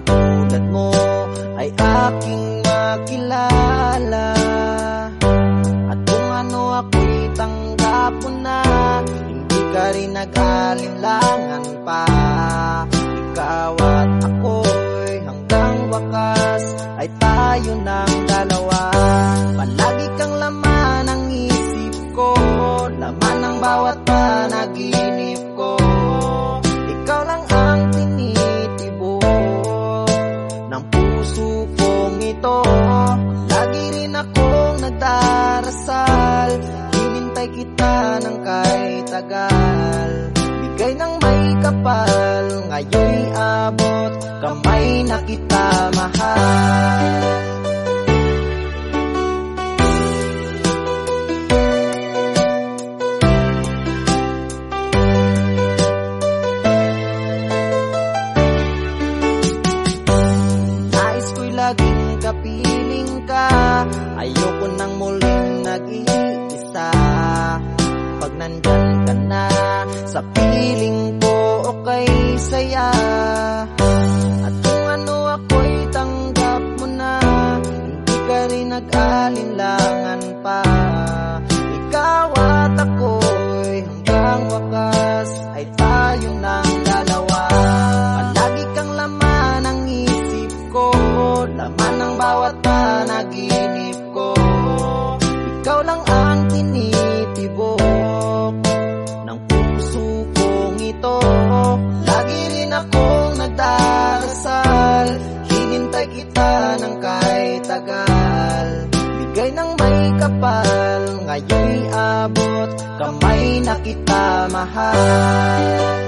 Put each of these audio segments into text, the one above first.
taong tulad mo ay aking makilala. At kung ano ako'y tanggap mo na Hindi ka rin nag-alinlangan pa. Ikaw at ako'y hanggang wakas ay tayo ng dalawa. Palagi kang laman ang isip ko Laman ng bawat kita ng kahit tagal. Bigay ng may kapal Ngayon'y abot Kamay na kita mahal ang tinitibok Ng puso kong ito. Lagi rin akong nagdarasal Hinintay kita ng kahit tagal. Bigay ng may kapal Ngayon'y abot Kamay na kita mahal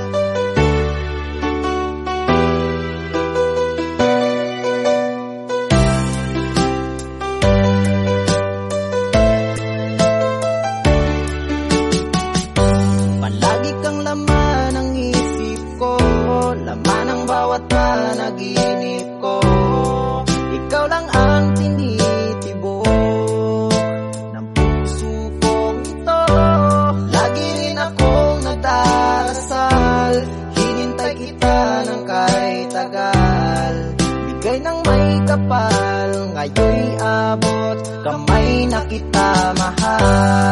panaginip ko. Ikaw lang ang tinitibok Ng puso kong ito. Lagi rin akong nagdarasal. Hinintay kita ng kahit tagal. Bigay ng may kapal Ngayon'y abot Kamay na kita mahal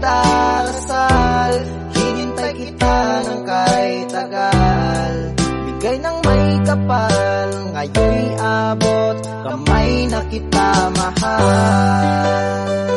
nagdarasal Hinintay kita ng kahit tagal. Bigay ng may kapal Ngayon'y abot Kamay na kita mahal